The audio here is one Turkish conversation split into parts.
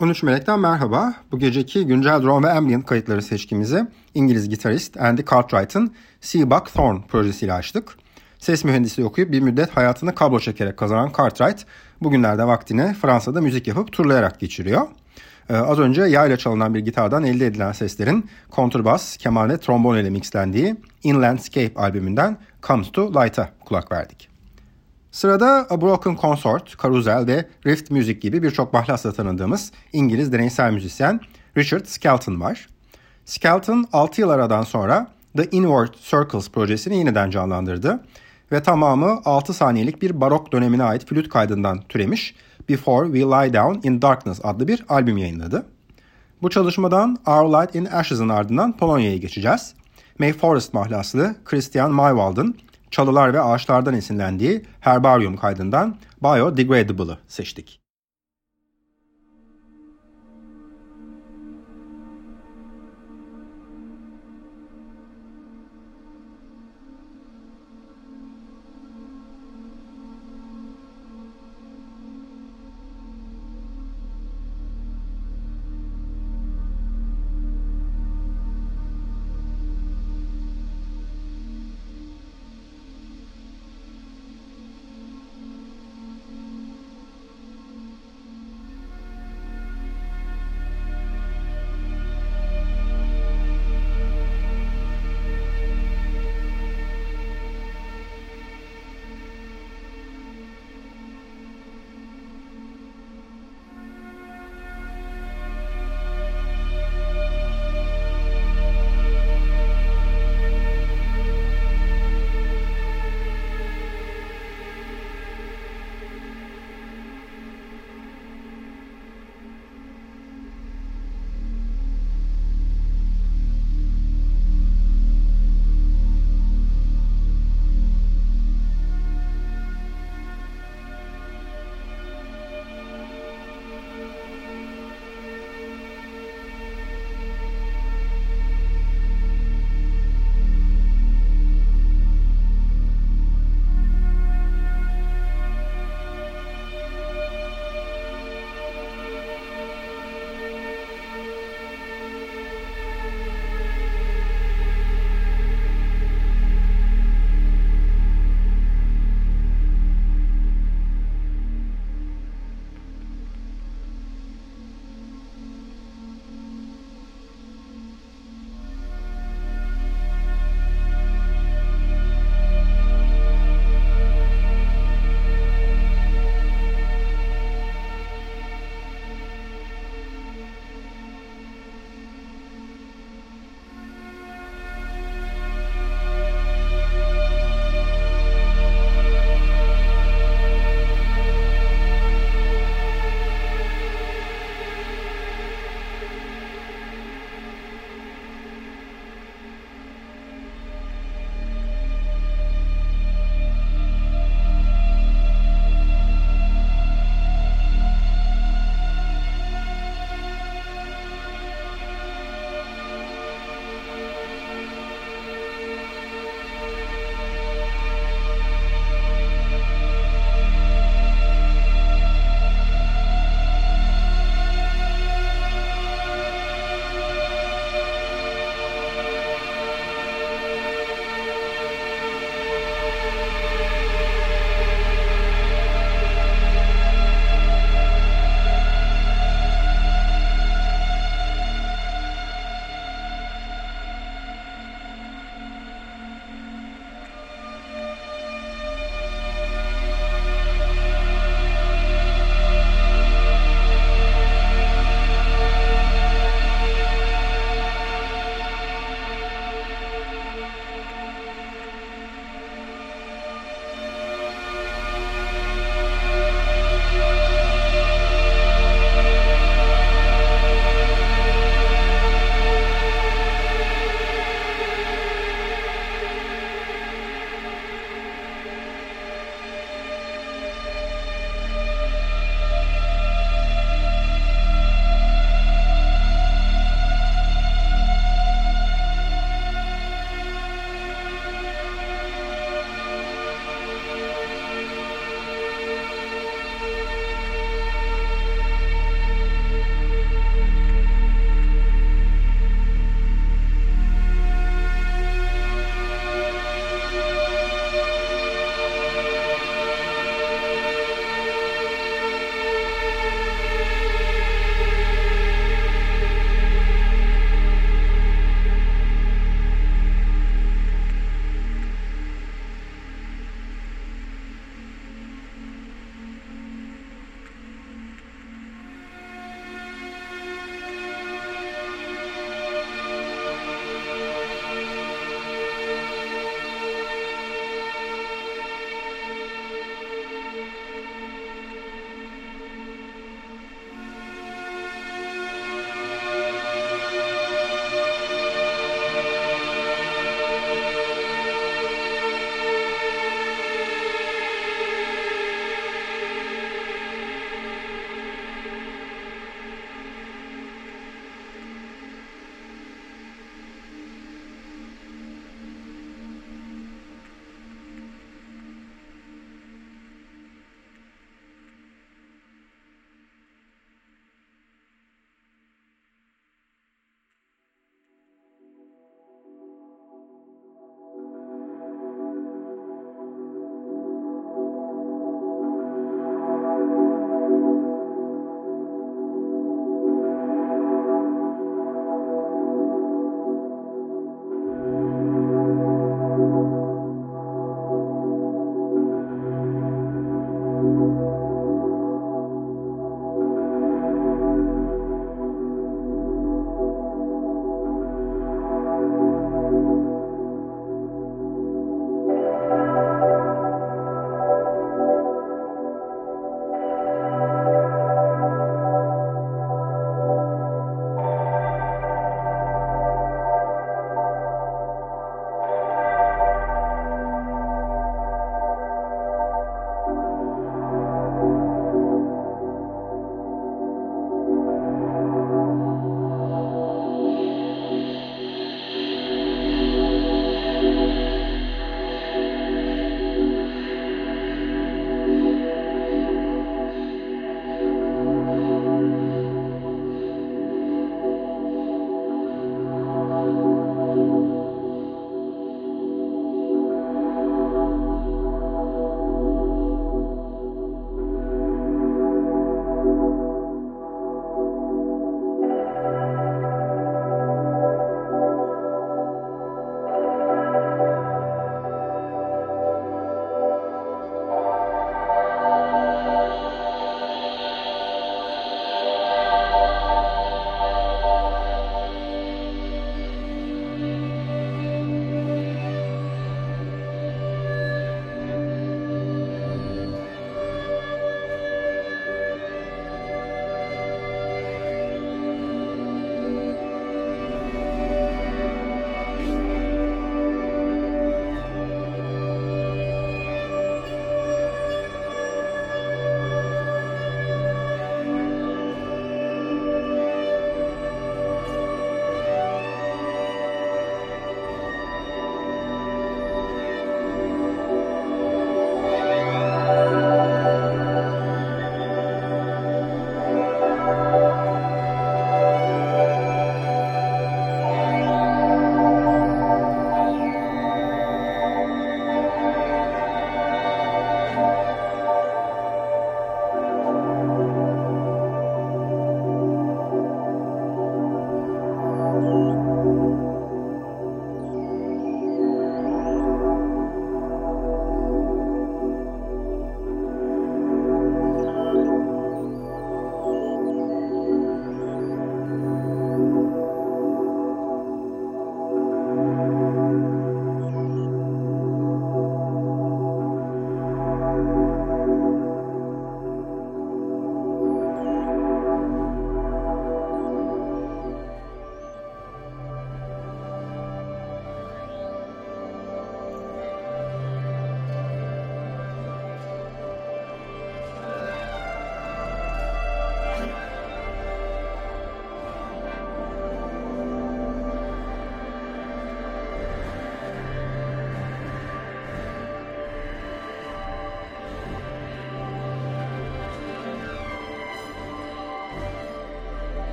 13 Melek'ten merhaba. Bu geceki güncel drone ve ambient kayıtları seçkimizi İngiliz gitarist Andy Cartwright'ın Seabuck Thorn projesiyle açtık. Ses mühendisliği okuyup bir müddet hayatını kablo çekerek kazanan Cartwright bugünlerde vaktini Fransa'da müzik yapıp turlayarak geçiriyor. Ee, az önce yayla çalınan bir gitardan elde edilen seslerin kontrbas, keman ve trombon ile mixlendiği In Landscape albümünden Comes to Light'a kulak verdik. Sırada A Broken Consort, Carousel ve Rift Music gibi birçok mahlasla tanıdığımız İngiliz deneysel müzisyen Richard Skelton var. Skelton 6 yıl aradan sonra The Inward Circles projesini yeniden canlandırdı ve tamamı 6 saniyelik bir barok dönemine ait flüt kaydından türemiş Before We Lie Down in Darkness adlı bir albüm yayınladı. Bu çalışmadan Our Light in Ashes'ın ardından Polonya'ya geçeceğiz. May Forest mahlaslı Christian Maywald'ın çalılar ve ağaçlardan esinlendiği Herbarium kaydından Biodegradable'ı seçtik.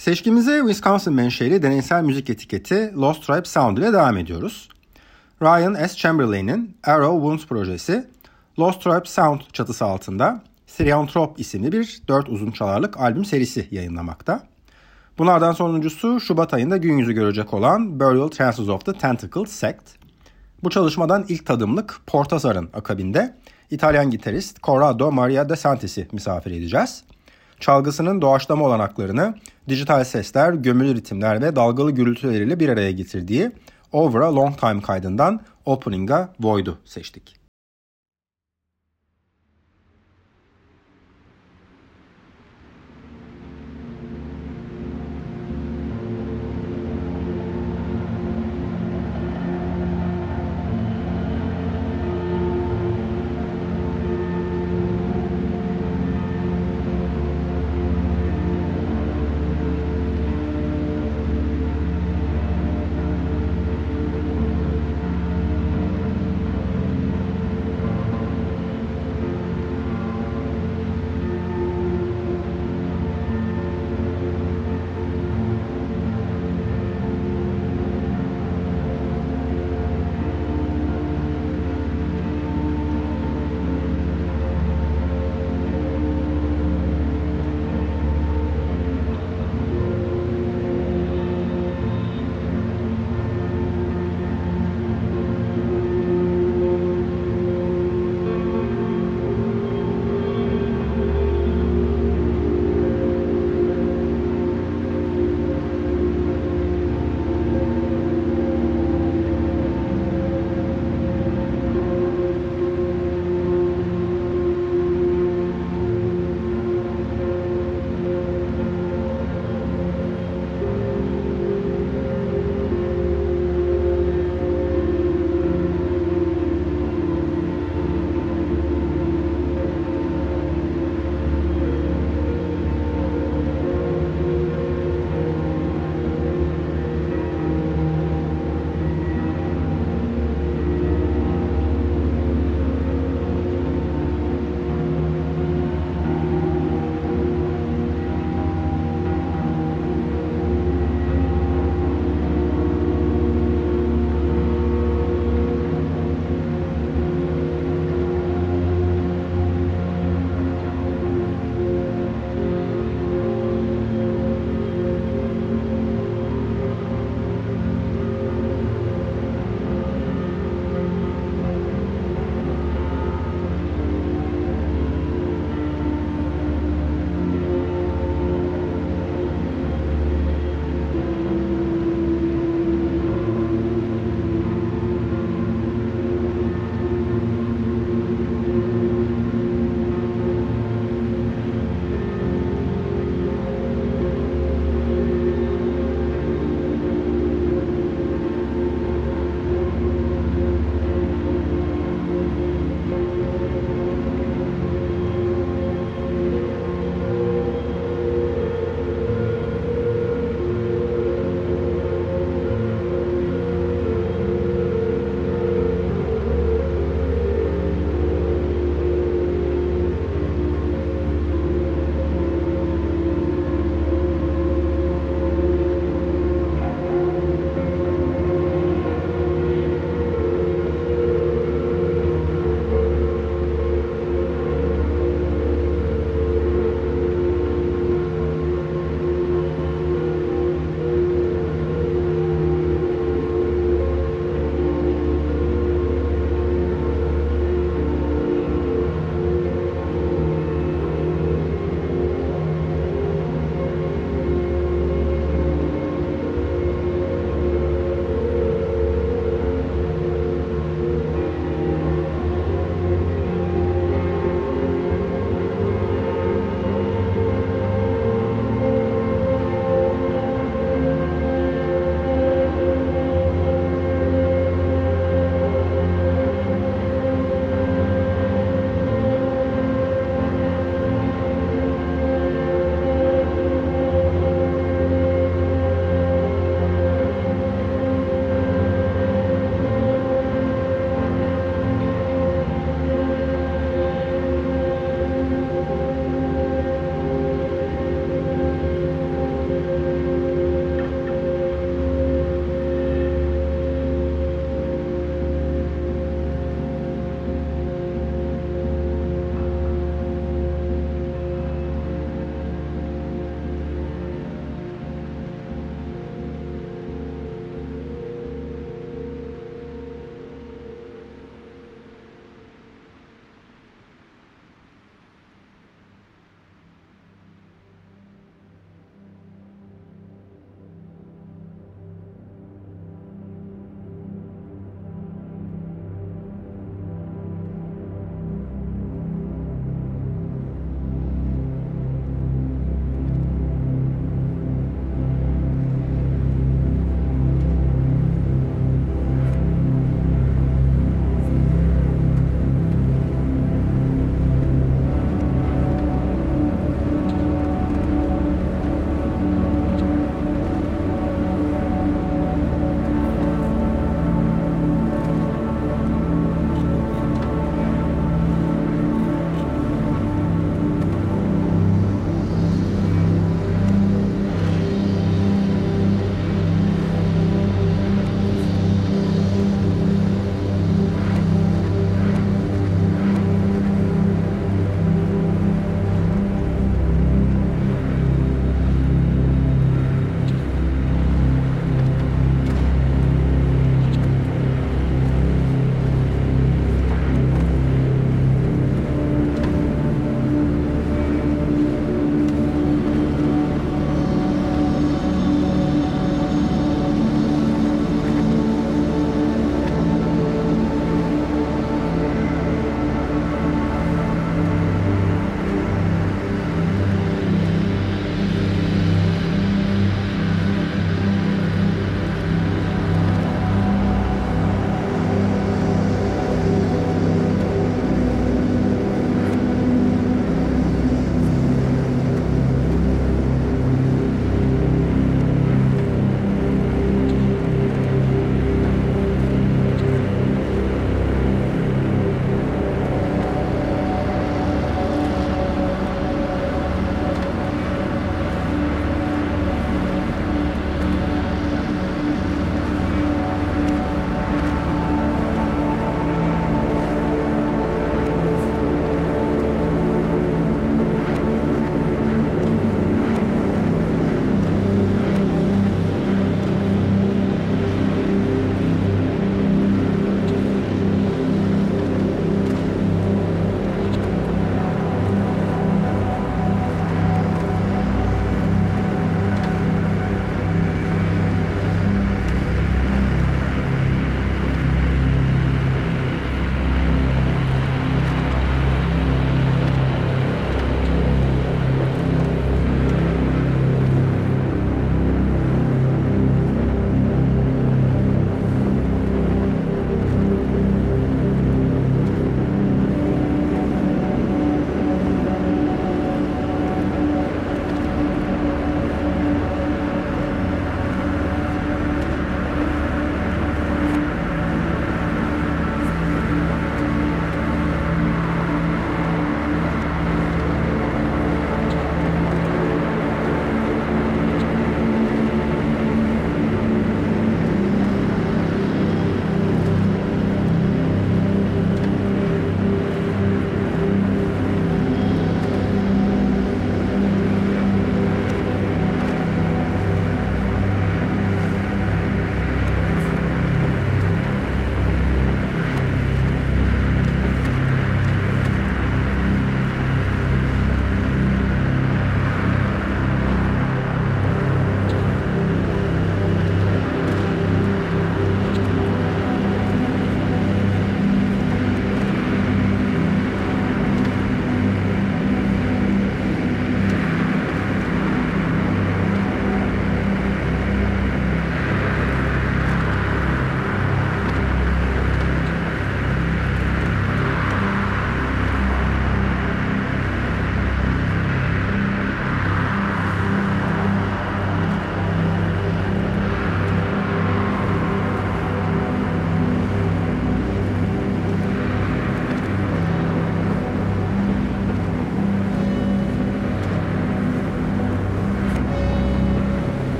Seçkimize Wisconsin menşeli deneysel müzik etiketi Lost Tribe Sound ile devam ediyoruz. Ryan S. Chamberlain'in Arrow Wounds projesi Lost Tribe Sound çatısı altında Therianthrope isimli bir dört uzun çalarlık albüm serisi yayınlamakta. Bunlardan sonuncusu Şubat ayında gün yüzü görecek olan Burial Trances of the Tentacle Sect. Bu çalışmadan ilk tadımlık Portasar'ın akabinde İtalyan gitarist Corrado Maria De Santis'i misafir edeceğiz. Çalgısının doğaçlama olanaklarını dijital sesler, gömülü ritimler ve dalgalı gürültüleriyle bir araya getirdiği Over a Long Time kaydından Opening'a Void'u seçtik.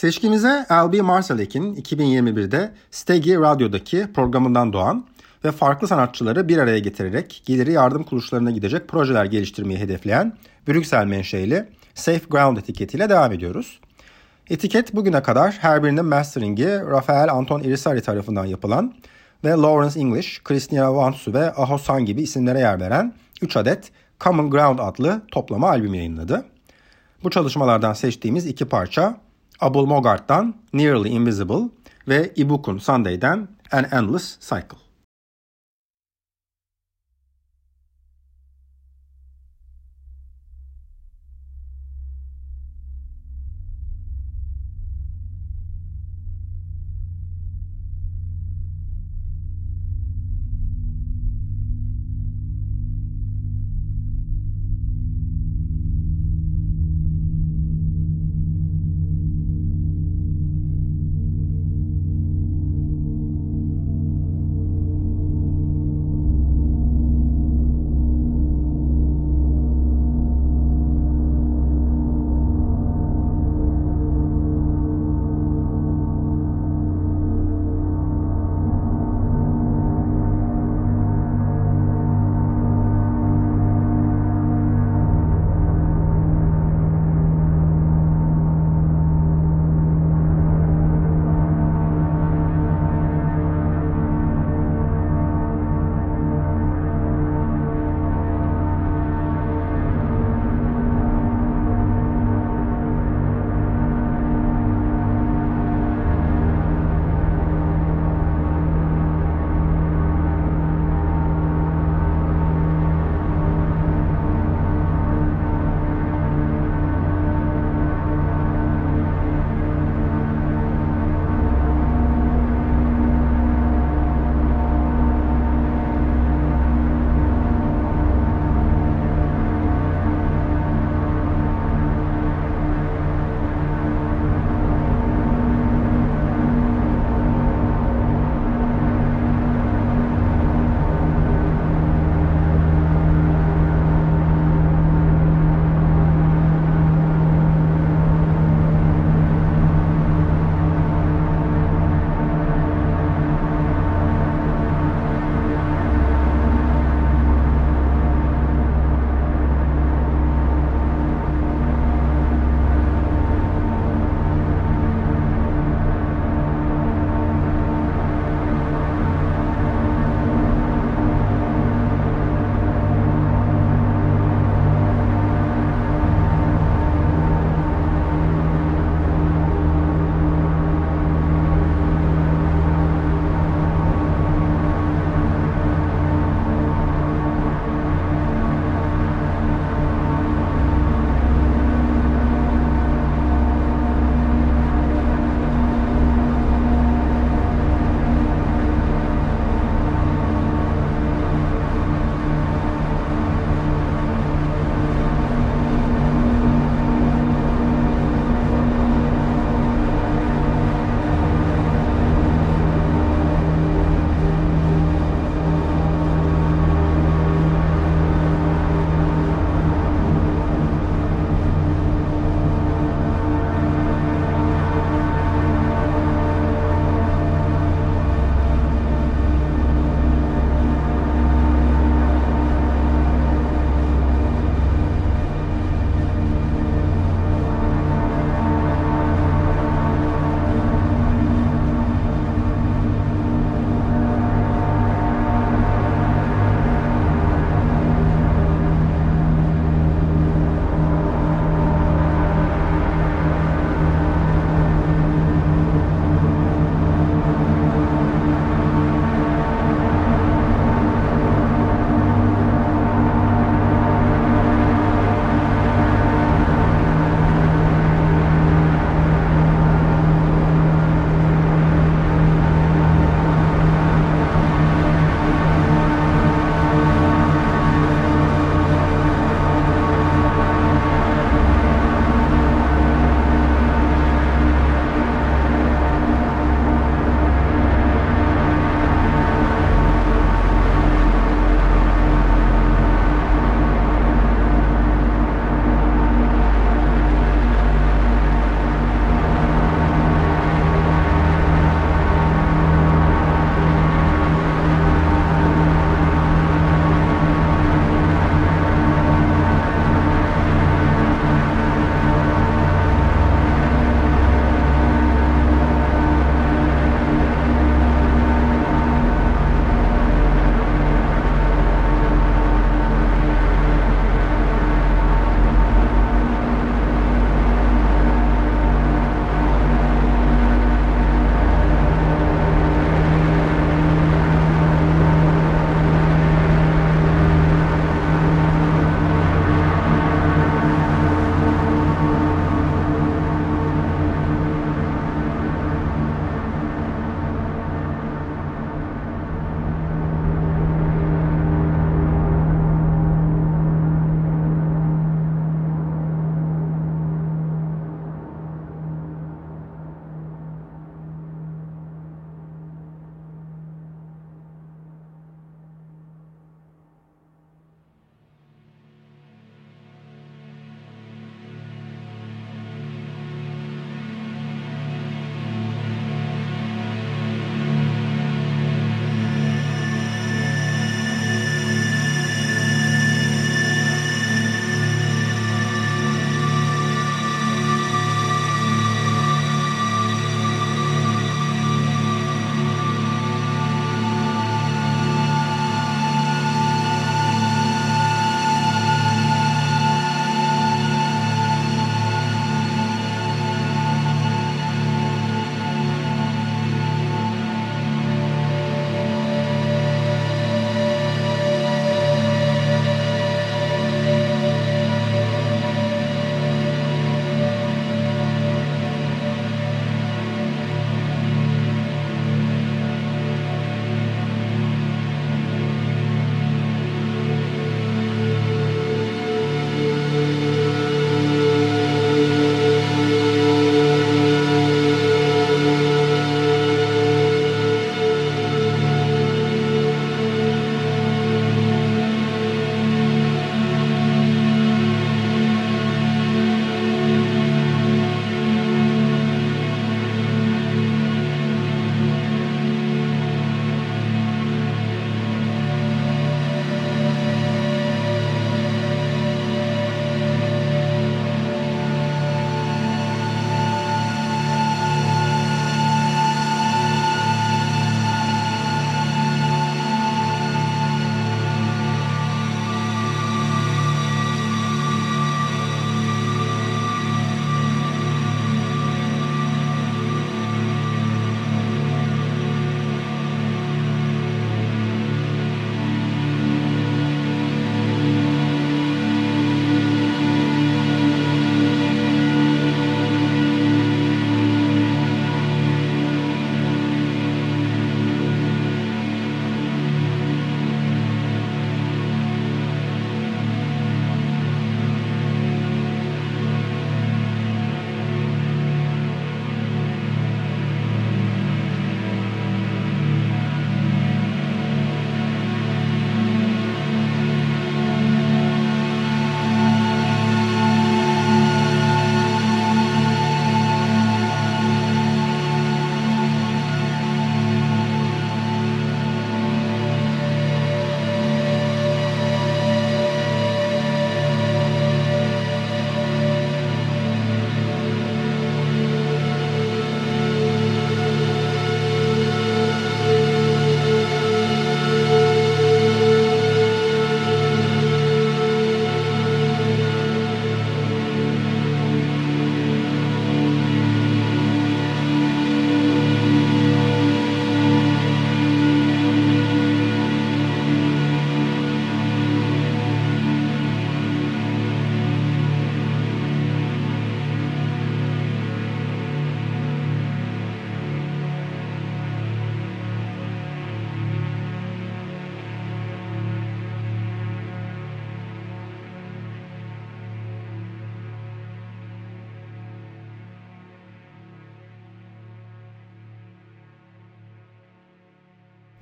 Seçkimize L.B. Marsalek'in 2021'de Stegi Radyo'daki programından doğan ve farklı sanatçıları bir araya getirerek geliri yardım kuruluşlarına gidecek projeler geliştirmeyi hedefleyen Brüksel menşeili Safe Ground etiketiyle devam ediyoruz. Etiket bugüne kadar her birinin mastering'i Rafael Anton Irisari tarafından yapılan ve Lawrence English, Christina Vansu ve Aho San gibi isimlere yer veren 3 adet Common Ground adlı toplama albüm yayınladı. Bu çalışmalardan seçtiğimiz iki parça Abul Mogart'tan Nearly Invisible ve Ibukun Sunday'den An Endless Cycle.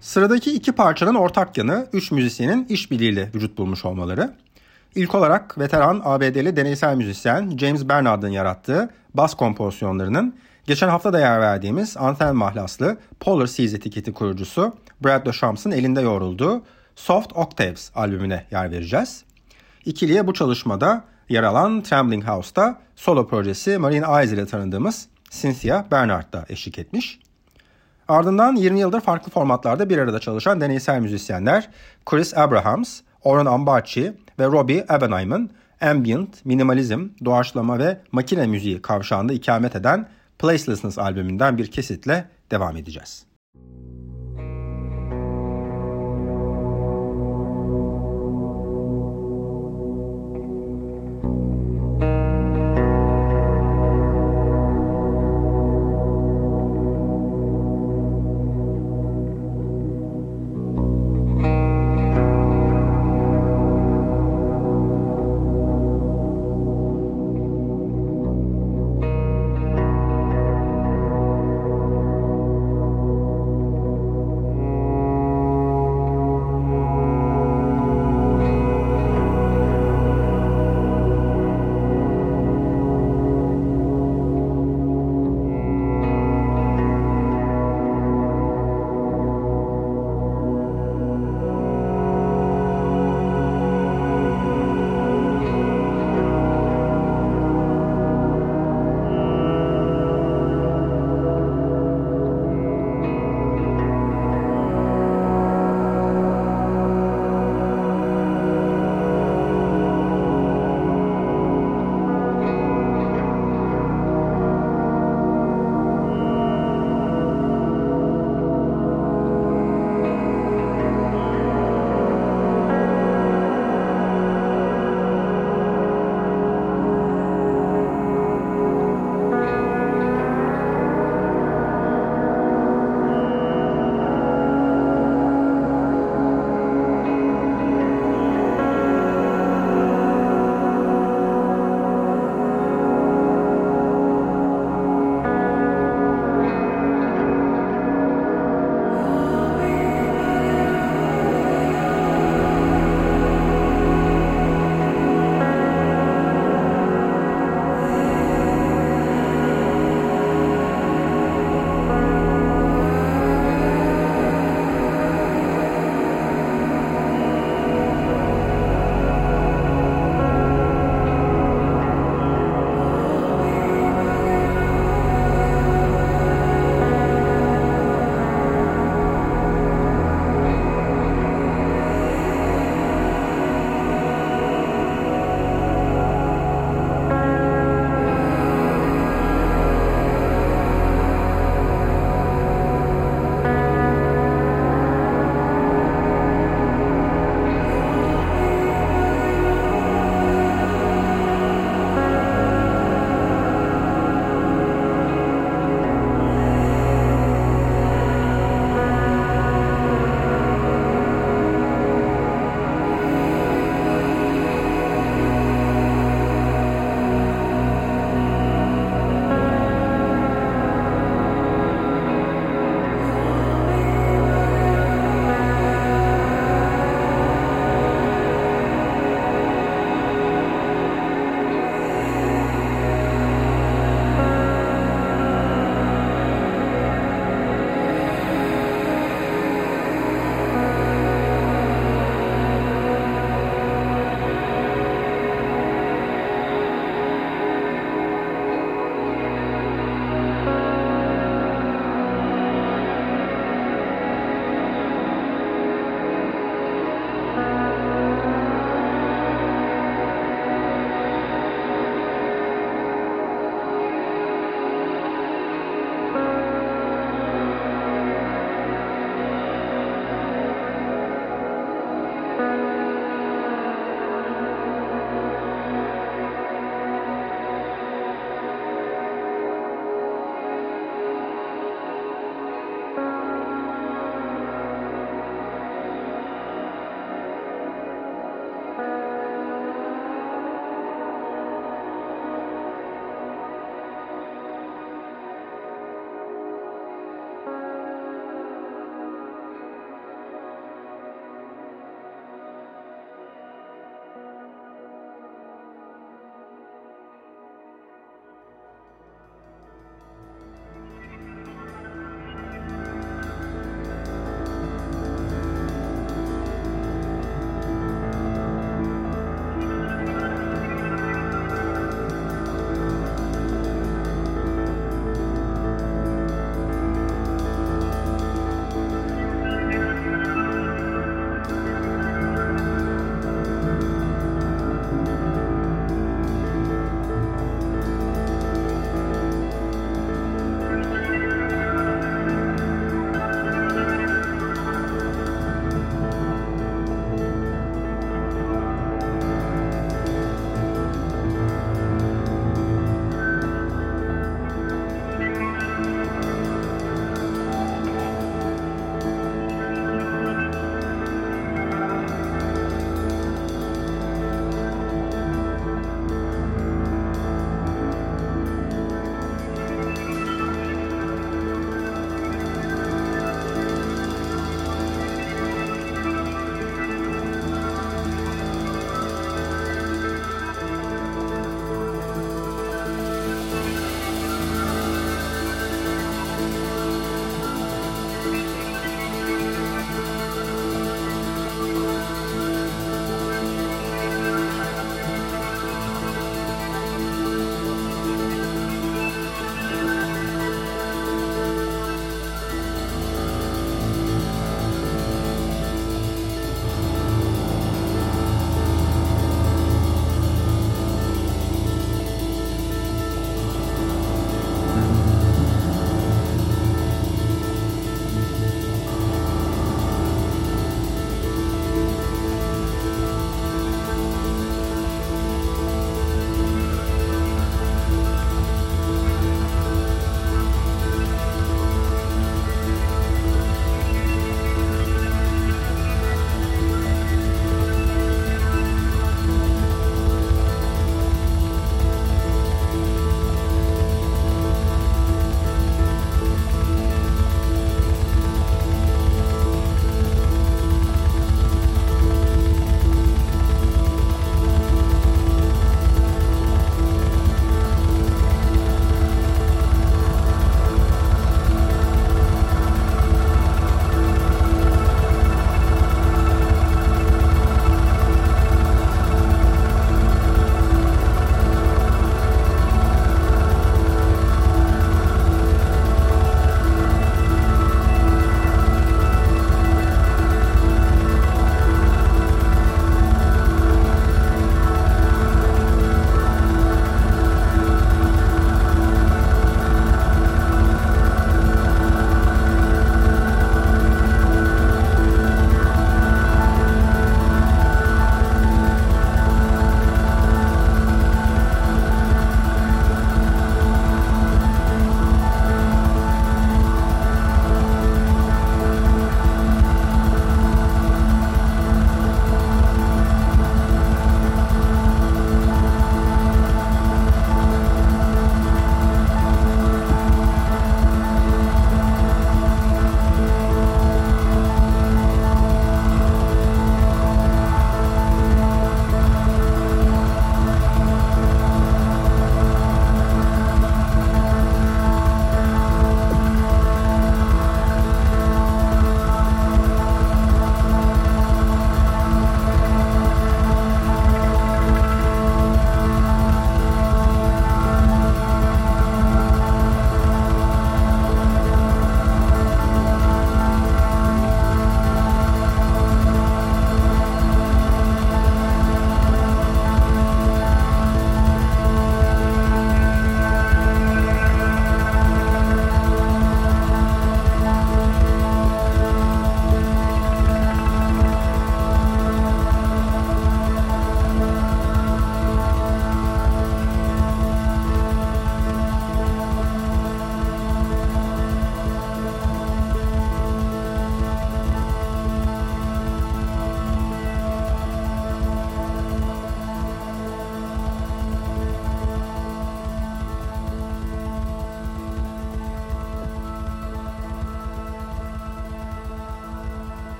Sıradaki iki parçanın ortak yanı üç müzisyenin işbirliğiyle vücut bulmuş olmaları. İlk olarak veteran ABD'li deneysel müzisyen James Bernard'ın yarattığı bas kompozisyonlarının geçen hafta da yer verdiğimiz Antel mahlaslı Polar Seas etiketi kurucusu Brad Dechamps'ın elinde yoğrulduğu Soft Octaves albümüne yer vereceğiz. İkiliye bu çalışmada yer alan Trembling House'da solo projesi Marine Eyes ile tanıdığımız Cynthia Bernard da eşlik etmiş. Ardından 20 yıldır farklı formatlarda bir arada çalışan deneysel müzisyenler Chris Abrahams, Orhan Ambarchi ve Robbie Ebenheim'ın ambient, minimalizm, doğaçlama ve makine müziği kavşağında ikamet eden Placelessness albümünden bir kesitle devam edeceğiz.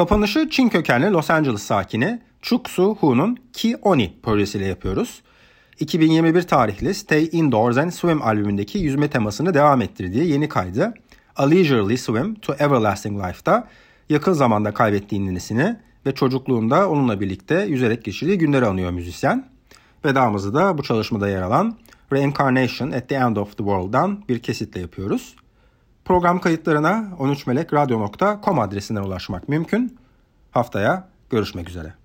Kapanışı Çin kökenli Los Angeles sakini Chuk Su Hu'nun Ki Oni projesiyle yapıyoruz. 2021 tarihli Stay Indoors and Swim albümündeki yüzme temasını devam ettirdiği yeni kaydı A Leisurely Swim to Everlasting Life'da yakın zamanda kaybettiği ninesini ve çocukluğunda onunla birlikte yüzerek geçirdiği günleri anıyor müzisyen. Vedamızı da bu çalışmada yer alan Reincarnation at the End of the World'dan bir kesitle yapıyoruz. Program kayıtlarına 13melekradio.com adresinden ulaşmak mümkün. Haftaya görüşmek üzere.